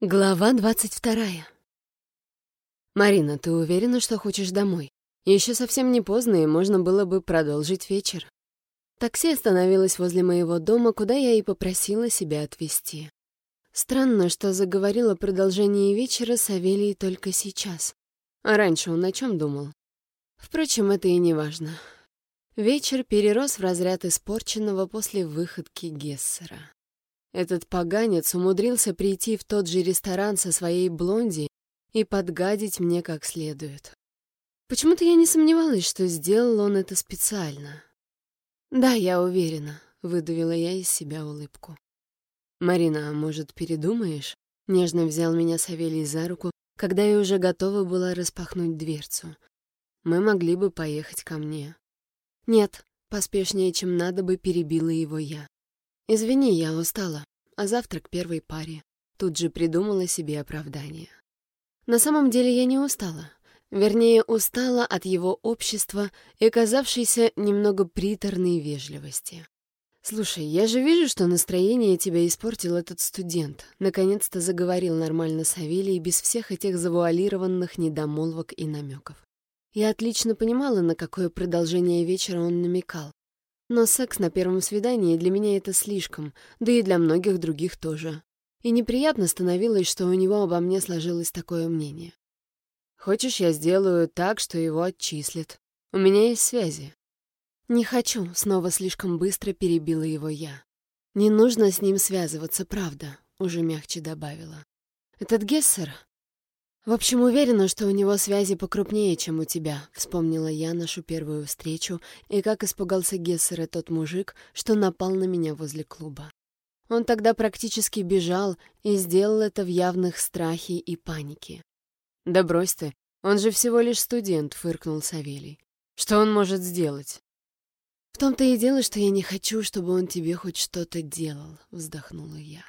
Глава двадцать вторая. «Марина, ты уверена, что хочешь домой? Еще совсем не поздно, и можно было бы продолжить вечер». Такси остановилось возле моего дома, куда я и попросила себя отвезти. Странно, что заговорил о продолжении вечера Савелий только сейчас. А раньше он о чем думал? Впрочем, это и не важно. Вечер перерос в разряд испорченного после выходки Гессера. Этот поганец умудрился прийти в тот же ресторан со своей блонди и подгадить мне как следует. Почему-то я не сомневалась, что сделал он это специально. «Да, я уверена», — выдавила я из себя улыбку. «Марина, а может, передумаешь?» — нежно взял меня Савелий за руку, когда я уже готова была распахнуть дверцу. «Мы могли бы поехать ко мне». «Нет», — поспешнее, чем надо бы, перебила его я. «Извини, я устала, а завтра к первой паре». Тут же придумала себе оправдание. На самом деле я не устала. Вернее, устала от его общества и казавшейся немного приторной вежливости. «Слушай, я же вижу, что настроение тебя испортил этот студент», — наконец-то заговорил нормально Савелий без всех этих завуалированных недомолвок и намеков. Я отлично понимала, на какое продолжение вечера он намекал. Но секс на первом свидании для меня это слишком, да и для многих других тоже. И неприятно становилось, что у него обо мне сложилось такое мнение. «Хочешь, я сделаю так, что его отчислят? У меня есть связи». «Не хочу», — снова слишком быстро перебила его я. «Не нужно с ним связываться, правда», — уже мягче добавила. «Этот Гессер, «В общем, уверена, что у него связи покрупнее, чем у тебя», — вспомнила я нашу первую встречу и как испугался Гессера тот мужик, что напал на меня возле клуба. Он тогда практически бежал и сделал это в явных страхе и панике. «Да брось ты, он же всего лишь студент», — фыркнул Савелий. «Что он может сделать?» «В том-то и дело, что я не хочу, чтобы он тебе хоть что-то делал», — вздохнула я.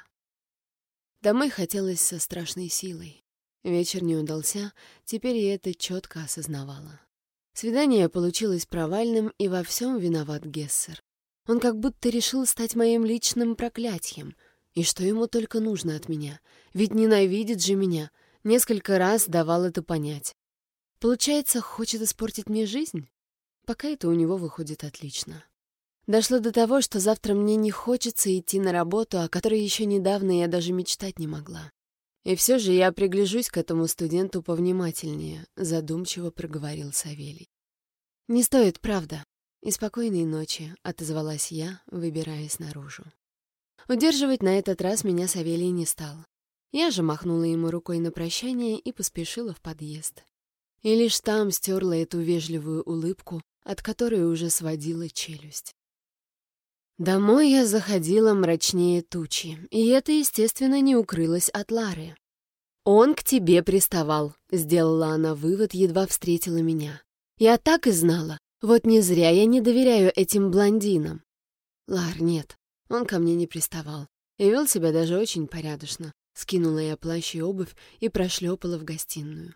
Домой хотелось со страшной силой. Вечер не удался, теперь я это четко осознавала. Свидание получилось провальным, и во всем виноват Гессер. Он как будто решил стать моим личным проклятием. И что ему только нужно от меня? Ведь ненавидит же меня. Несколько раз давал это понять. Получается, хочет испортить мне жизнь? Пока это у него выходит отлично. Дошло до того, что завтра мне не хочется идти на работу, о которой еще недавно я даже мечтать не могла. «И все же я пригляжусь к этому студенту повнимательнее», — задумчиво проговорил Савелий. «Не стоит, правда. И спокойной ночи», — отозвалась я, выбираясь наружу. Удерживать на этот раз меня Савелий не стал. Я же махнула ему рукой на прощание и поспешила в подъезд. И лишь там стерла эту вежливую улыбку, от которой уже сводила челюсть. Домой я заходила мрачнее тучи, и это, естественно, не укрылось от Лары. «Он к тебе приставал», — сделала она вывод, едва встретила меня. «Я так и знала. Вот не зря я не доверяю этим блондинам». «Лар, нет, он ко мне не приставал. И вел себя даже очень порядочно». Скинула я плащ и обувь и прошлепала в гостиную.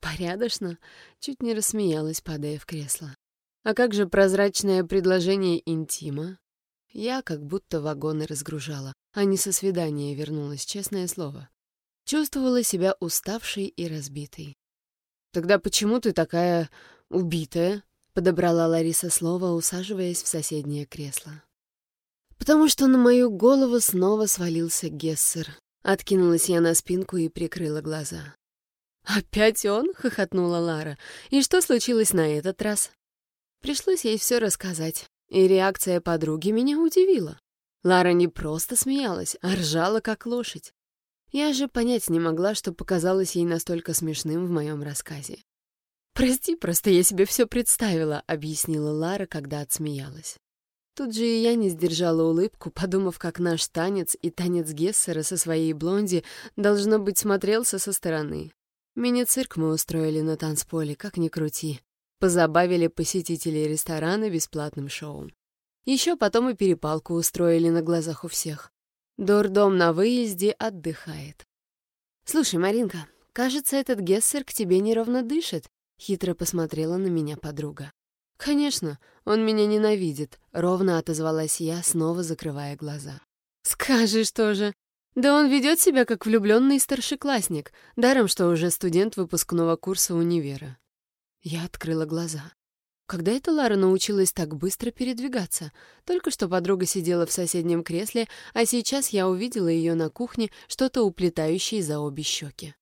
«Порядочно?» — чуть не рассмеялась, падая в кресло. «А как же прозрачное предложение интима?» Я как будто вагоны разгружала, а не со свидания вернулась, честное слово. Чувствовала себя уставшей и разбитой. «Тогда почему ты такая убитая?» — подобрала Лариса слово, усаживаясь в соседнее кресло. «Потому что на мою голову снова свалился Гессер». Откинулась я на спинку и прикрыла глаза. «Опять он?» — хохотнула Лара. «И что случилось на этот раз?» Пришлось ей все рассказать. И реакция подруги меня удивила. Лара не просто смеялась, а ржала, как лошадь. Я же понять не могла, что показалось ей настолько смешным в моем рассказе. «Прости, просто я себе все представила», — объяснила Лара, когда отсмеялась. Тут же и я не сдержала улыбку, подумав, как наш танец и танец Гессера со своей блонди должно быть смотрелся со стороны. Мини-цирк мы устроили на танцполе, как ни крути позабавили посетителей ресторана бесплатным шоу. Еще потом и перепалку устроили на глазах у всех. Дурдом на выезде отдыхает. «Слушай, Маринка, кажется, этот Гессер к тебе неровно дышит», — хитро посмотрела на меня подруга. «Конечно, он меня ненавидит», — ровно отозвалась я, снова закрывая глаза. «Скажешь тоже. Да он ведет себя как влюбленный старшеклассник, даром что уже студент выпускного курса универа. Я открыла глаза. Когда это Лара научилась так быстро передвигаться? Только что подруга сидела в соседнем кресле, а сейчас я увидела ее на кухне, что-то уплетающее за обе щеки.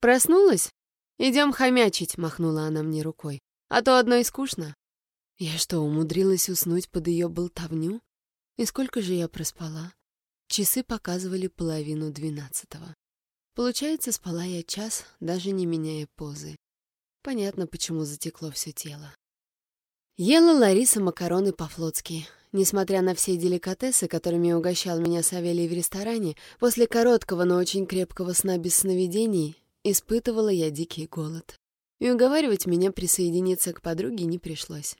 «Проснулась? Идем хомячить», — махнула она мне рукой. «А то одной скучно». Я что, умудрилась уснуть под ее болтовню? И сколько же я проспала? Часы показывали половину двенадцатого. Получается, спала я час, даже не меняя позы. Понятно, почему затекло все тело. Ела Лариса макароны по-флотски. Несмотря на все деликатесы, которыми угощал меня Савелий в ресторане, после короткого, но очень крепкого сна без сновидений, испытывала я дикий голод. И уговаривать меня присоединиться к подруге не пришлось.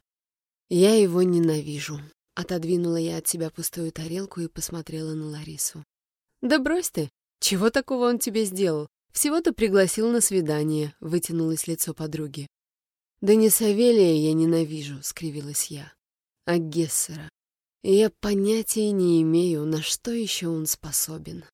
Я его ненавижу. Отодвинула я от себя пустую тарелку и посмотрела на Ларису. «Да брось ты! Чего такого он тебе сделал? Всего-то пригласил на свидание», — вытянулось лицо подруги. «Да не Савелия я ненавижу», — скривилась я, — «а Гессера. И я понятия не имею, на что еще он способен».